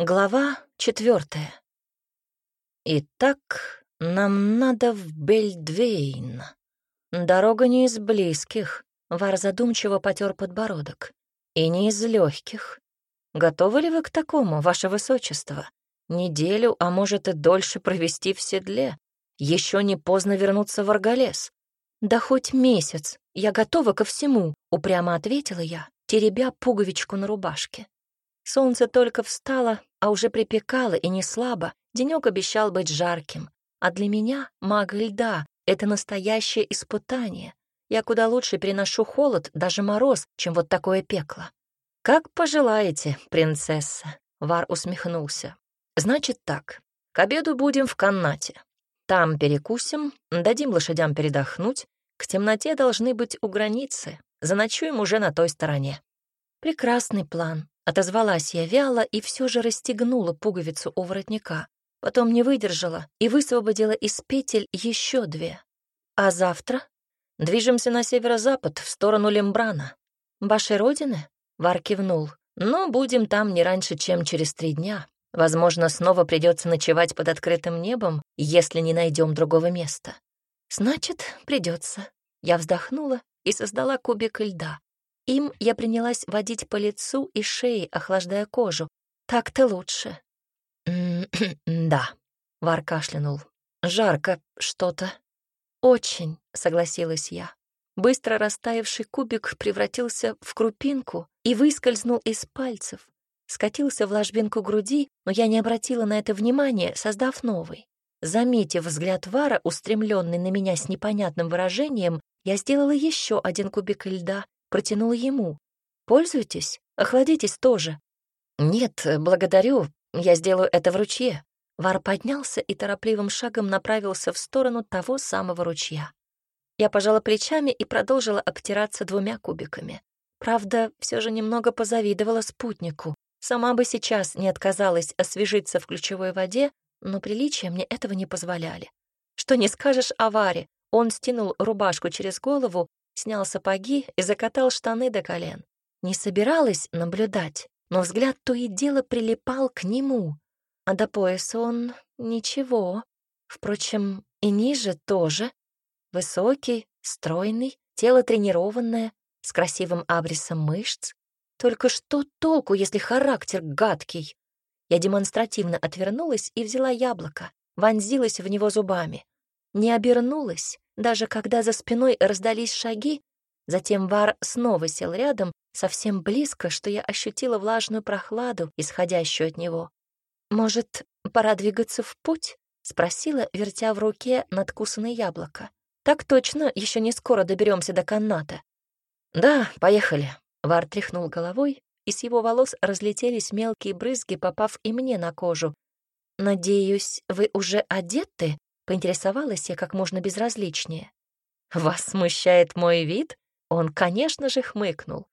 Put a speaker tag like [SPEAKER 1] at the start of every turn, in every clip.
[SPEAKER 1] Глава четвертая. Итак, нам надо в Бельдвейн. Дорога не из близких. Вар задумчиво потер подбородок. И не из легких. Готовы ли вы к такому, ваше высочество? Неделю, а может и дольше провести в седле. Еще не поздно вернуться в Арголес. Да хоть месяц, я готова ко всему, упрямо ответила я, теребя пуговичку на рубашке. Солнце только встало, а уже припекало и не слабо. Денек обещал быть жарким. А для меня, мага льда, это настоящее испытание. Я куда лучше переношу холод, даже мороз, чем вот такое пекло. «Как пожелаете, принцесса», — Вар усмехнулся. «Значит так, к обеду будем в каннате. Там перекусим, дадим лошадям передохнуть. К темноте должны быть у границы. Заночуем уже на той стороне». Прекрасный план. Отозвалась я вяло и все же расстегнула пуговицу у воротника. Потом не выдержала и высвободила из петель еще две. А завтра движемся на северо-запад, в сторону Лембрана. Вашей родины? Вар кивнул. Но будем там не раньше, чем через три дня. Возможно, снова придется ночевать под открытым небом, если не найдем другого места. Значит, придется. Я вздохнула и создала кубик льда. Им я принялась водить по лицу и шее, охлаждая кожу. Так-то лучше. «Да», — Вар кашлянул. «Жарко что-то». «Очень», — согласилась я. Быстро растаявший кубик превратился в крупинку и выскользнул из пальцев. Скатился в ложбинку груди, но я не обратила на это внимания, создав новый. Заметив взгляд Вара, устремленный на меня с непонятным выражением, я сделала еще один кубик льда протянула ему. «Пользуйтесь, охладитесь тоже». «Нет, благодарю, я сделаю это в ручье». Вар поднялся и торопливым шагом направился в сторону того самого ручья. Я пожала плечами и продолжила обтираться двумя кубиками. Правда, все же немного позавидовала спутнику. Сама бы сейчас не отказалась освежиться в ключевой воде, но приличия мне этого не позволяли. Что не скажешь о Варе, он стянул рубашку через голову снял сапоги и закатал штаны до колен. Не собиралась наблюдать, но взгляд то и дело прилипал к нему, а до пояса он ничего. Впрочем, и ниже тоже. Высокий, стройный, тело тренированное, с красивым абрисом мышц. Только что толку, если характер гадкий? Я демонстративно отвернулась и взяла яблоко, вонзилась в него зубами. Не обернулась, даже когда за спиной раздались шаги, затем Вар снова сел рядом, совсем близко, что я ощутила влажную прохладу, исходящую от него. «Может, пора двигаться в путь?» — спросила, вертя в руке надкусанное яблоко. «Так точно, еще не скоро доберемся до канната». «Да, поехали», — Вар тряхнул головой, и с его волос разлетелись мелкие брызги, попав и мне на кожу. «Надеюсь, вы уже одеты?» Поинтересовалась я как можно безразличнее. «Вас смущает мой вид?» Он, конечно же, хмыкнул.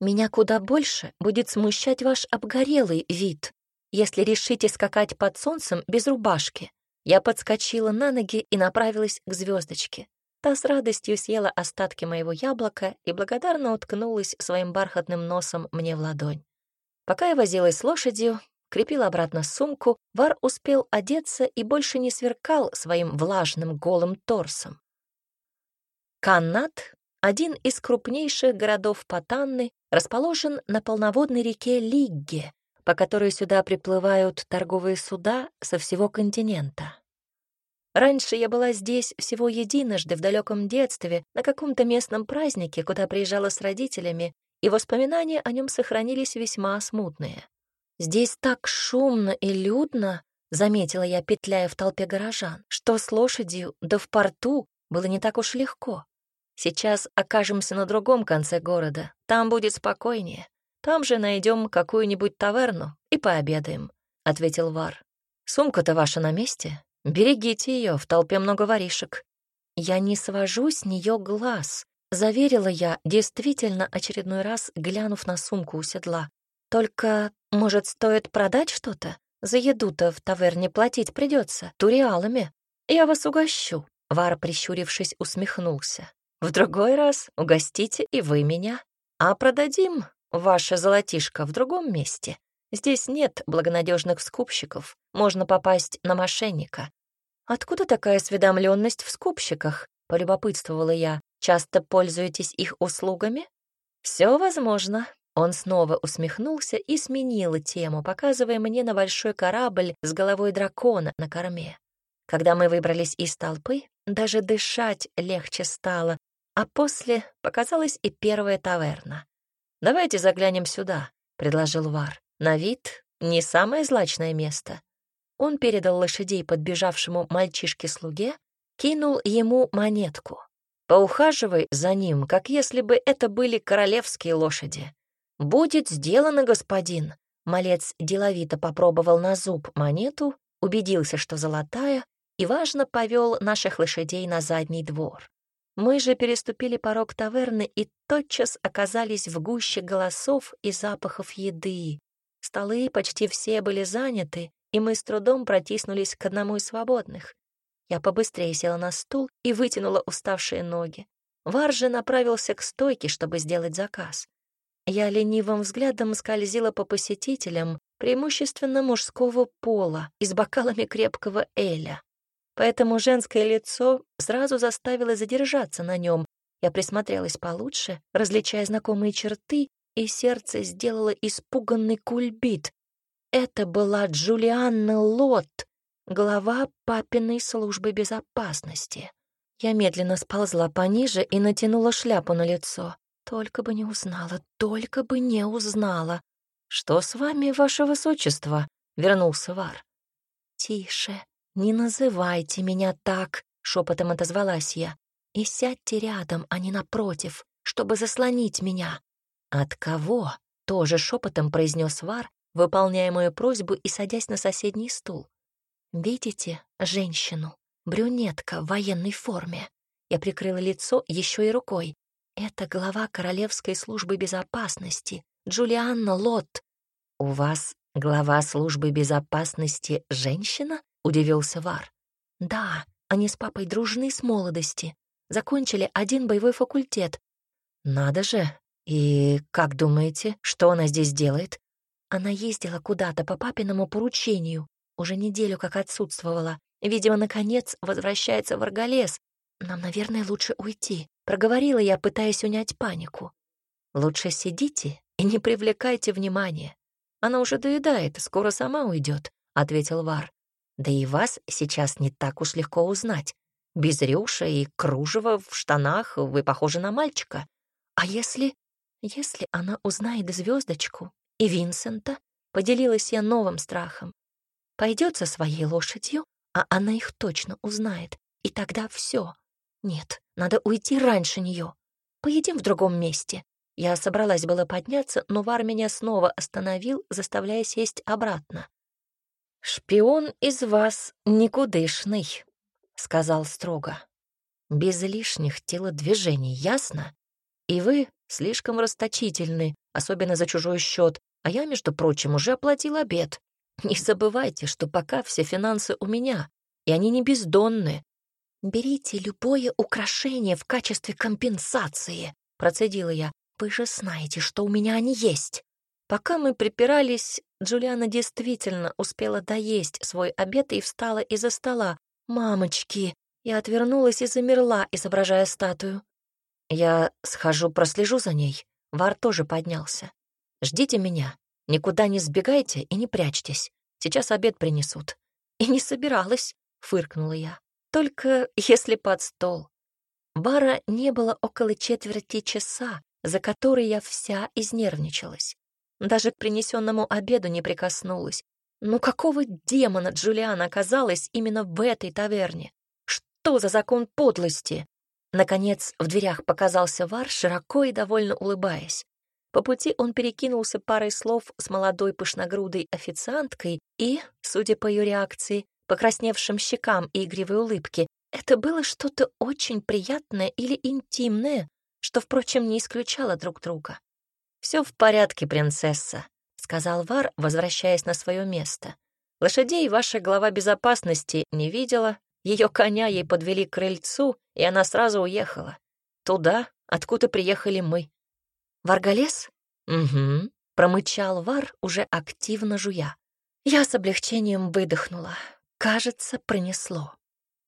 [SPEAKER 1] «Меня куда больше будет смущать ваш обгорелый вид, если решите скакать под солнцем без рубашки». Я подскочила на ноги и направилась к звездочке. Та с радостью съела остатки моего яблока и благодарно уткнулась своим бархатным носом мне в ладонь. Пока я возилась с лошадью, крепил обратно сумку, Вар успел одеться и больше не сверкал своим влажным голым торсом. Каннат, один из крупнейших городов Патанны, расположен на полноводной реке Лигге, по которой сюда приплывают торговые суда со всего континента. Раньше я была здесь всего единожды в далеком детстве, на каком-то местном празднике, куда приезжала с родителями, и воспоминания о нем сохранились весьма смутные. «Здесь так шумно и людно», — заметила я, петляя в толпе горожан, что с лошадью, да в порту, было не так уж легко. Сейчас окажемся на другом конце города, там будет спокойнее. Там же найдем какую-нибудь таверну и пообедаем», — ответил Вар. «Сумка-то ваша на месте? Берегите ее, в толпе много воришек». «Я не свожу с нее глаз», — заверила я, действительно очередной раз глянув на сумку у седла. Только, может, стоит продать что-то? За еду-то в таверне платить придется, туриалами. Я вас угощу. Вар, прищурившись, усмехнулся. В другой раз угостите и вы меня. А продадим ваше золотишко в другом месте. Здесь нет благонадежных скупщиков, можно попасть на мошенника. Откуда такая осведомленность в скупщиках? Полюбопытствовала я. Часто пользуетесь их услугами? Все возможно. Он снова усмехнулся и сменил тему, показывая мне на большой корабль с головой дракона на корме. Когда мы выбрались из толпы, даже дышать легче стало, а после показалась и первая таверна. «Давайте заглянем сюда», — предложил Вар. «На вид не самое злачное место». Он передал лошадей подбежавшему мальчишке-слуге, кинул ему монетку. «Поухаживай за ним, как если бы это были королевские лошади». «Будет сделано, господин». Малец деловито попробовал на зуб монету, убедился, что золотая, и, важно, повел наших лошадей на задний двор. Мы же переступили порог таверны и тотчас оказались в гуще голосов и запахов еды. Столы почти все были заняты, и мы с трудом протиснулись к одному из свободных. Я побыстрее села на стул и вытянула уставшие ноги. Вар же направился к стойке, чтобы сделать заказ. Я ленивым взглядом скользила по посетителям, преимущественно мужского пола и с бокалами крепкого эля. Поэтому женское лицо сразу заставило задержаться на нем. Я присмотрелась получше, различая знакомые черты, и сердце сделало испуганный кульбит. Это была Джулианна Лот, глава папиной службы безопасности. Я медленно сползла пониже и натянула шляпу на лицо. Только бы не узнала, только бы не узнала. «Что с вами, ваше высочество?» — вернулся Вар. «Тише, «Не называйте меня так», — шепотом отозвалась я. «И сядьте рядом, а не напротив, чтобы заслонить меня». «От кого?» — тоже шепотом произнес Вар, выполняя мою просьбу и садясь на соседний стул. «Видите женщину? Брюнетка в военной форме». Я прикрыла лицо еще и рукой. «Это глава Королевской службы безопасности, Джулианна Лот. У вас глава службы безопасности женщина?» — удивился Вар. «Да, они с папой дружны с молодости. Закончили один боевой факультет. Надо же. И как думаете, что она здесь делает? Она ездила куда-то по папиному поручению. Уже неделю как отсутствовала. Видимо, наконец возвращается в Арголес. Нам, наверное, лучше уйти. Проговорила я, пытаясь унять панику. Лучше сидите и не привлекайте внимания. Она уже доедает, скоро сама уйдет, ответил Вар. Да и вас сейчас не так уж легко узнать. Без рюша и кружева в штанах вы похожи на мальчика. А если... Если она узнает звездочку и Винсента, поделилась я новым страхом. Пойдет со своей лошадью, а она их точно узнает. И тогда все. Нет, надо уйти раньше нее. Поедим в другом месте. Я собралась было подняться, но Вар меня снова остановил, заставляя сесть обратно. «Шпион из вас никудышный», — сказал строго. «Без лишних телодвижений, ясно? И вы слишком расточительны, особенно за чужой счет, а я, между прочим, уже оплатил обед. Не забывайте, что пока все финансы у меня, и они не бездонны. Берите любое украшение в качестве компенсации, процедила я. Вы же знаете, что у меня они есть. Пока мы припирались, Джулиана действительно успела доесть свой обед и встала из-за стола. «Мамочки!» Я отвернулась и замерла, изображая статую. «Я схожу, прослежу за ней». Вар тоже поднялся. «Ждите меня. Никуда не сбегайте и не прячьтесь. Сейчас обед принесут». «И не собиралась», — фыркнула я. «Только если под стол». Бара не было около четверти часа, за который я вся изнервничалась. Даже к принесенному обеду не прикоснулась. Ну какого демона Джулиана оказалась именно в этой таверне? Что за закон подлости? Наконец, в дверях показался Вар, широко и довольно улыбаясь. По пути он перекинулся парой слов с молодой пышногрудой официанткой и, судя по ее реакции, покрасневшим щекам и игривой улыбке, это было что-то очень приятное или интимное, что, впрочем, не исключало друг друга. Все в порядке, принцесса», — сказал Вар, возвращаясь на свое место. «Лошадей ваша глава безопасности не видела, ее коня ей подвели к крыльцу, и она сразу уехала. Туда, откуда приехали мы». «В Арголес?» «Угу», — промычал Вар, уже активно жуя. Я с облегчением выдохнула. Кажется, пронесло.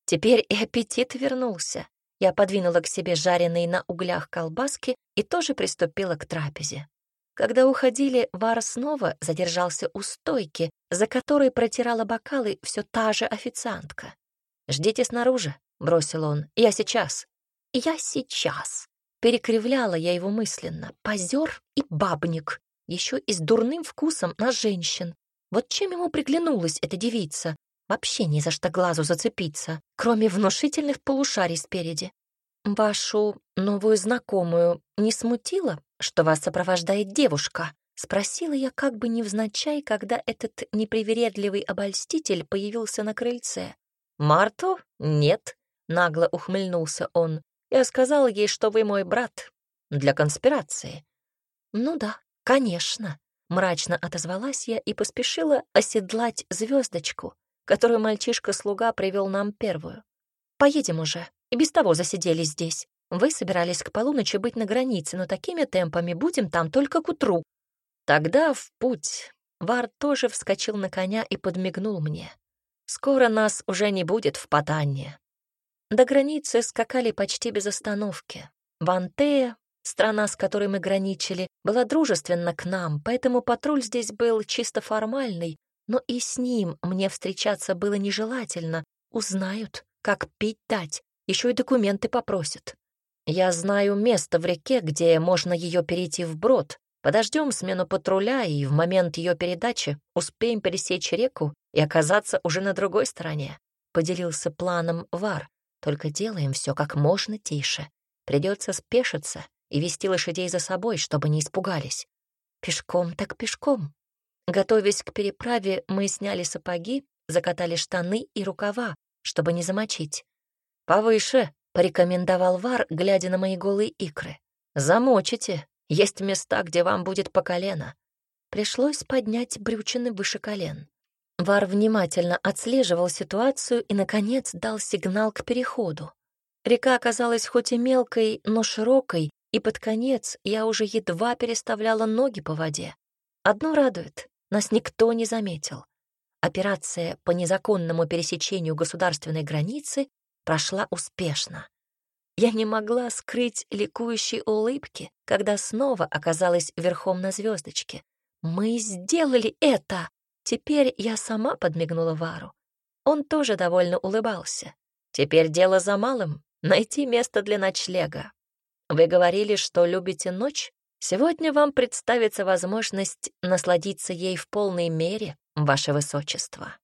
[SPEAKER 1] Теперь и аппетит вернулся. Я подвинула к себе жареные на углях колбаски и тоже приступила к трапезе. Когда уходили, Вар снова задержался у стойки, за которой протирала бокалы все та же официантка. «Ждите снаружи», — бросил он, — «я сейчас». «Я сейчас», — перекривляла я его мысленно, позер и бабник, еще и с дурным вкусом на женщин. Вот чем ему приглянулась эта девица? Вообще ни за что глазу зацепиться, кроме внушительных полушарий спереди. «Вашу новую знакомую не смутило, что вас сопровождает девушка?» — спросила я как бы невзначай, когда этот непривередливый обольститель появился на крыльце. «Марту? Нет», — нагло ухмыльнулся он. «Я сказал ей, что вы мой брат. Для конспирации». «Ну да, конечно», — мрачно отозвалась я и поспешила оседлать звездочку, которую мальчишка-слуга привел нам первую. «Поедем уже, и без того засиделись здесь. Вы собирались к полуночи быть на границе, но такими темпами будем там только к утру». Тогда в путь. Вар тоже вскочил на коня и подмигнул мне. Скоро нас уже не будет в Патанне. До границы скакали почти без остановки. Вантея, страна, с которой мы граничили, была дружественна к нам, поэтому патруль здесь был чисто формальный, но и с ним мне встречаться было нежелательно. Узнают, как пить дать, еще и документы попросят. Я знаю место в реке, где можно ее перейти вброд, Подождем смену патруля, и в момент ее передачи успеем пересечь реку и оказаться уже на другой стороне. Поделился планом Вар. Только делаем все как можно тише. Придется спешиться и вести лошадей за собой, чтобы не испугались. Пешком так пешком. Готовясь к переправе, мы сняли сапоги, закатали штаны и рукава, чтобы не замочить. «Повыше», — порекомендовал Вар, глядя на мои голые икры. «Замочите, есть места, где вам будет по колено. Пришлось поднять брючины выше колен. Вар внимательно отслеживал ситуацию и, наконец, дал сигнал к переходу. Река оказалась хоть и мелкой, но широкой, и под конец я уже едва переставляла ноги по воде. Одно радует — нас никто не заметил. Операция по незаконному пересечению государственной границы прошла успешно. Я не могла скрыть ликующей улыбки, когда снова оказалась верхом на звездочке. «Мы сделали это!» Теперь я сама подмигнула Вару. Он тоже довольно улыбался. «Теперь дело за малым — найти место для ночлега. Вы говорили, что любите ночь? Сегодня вам представится возможность насладиться ей в полной мере, ваше высочество».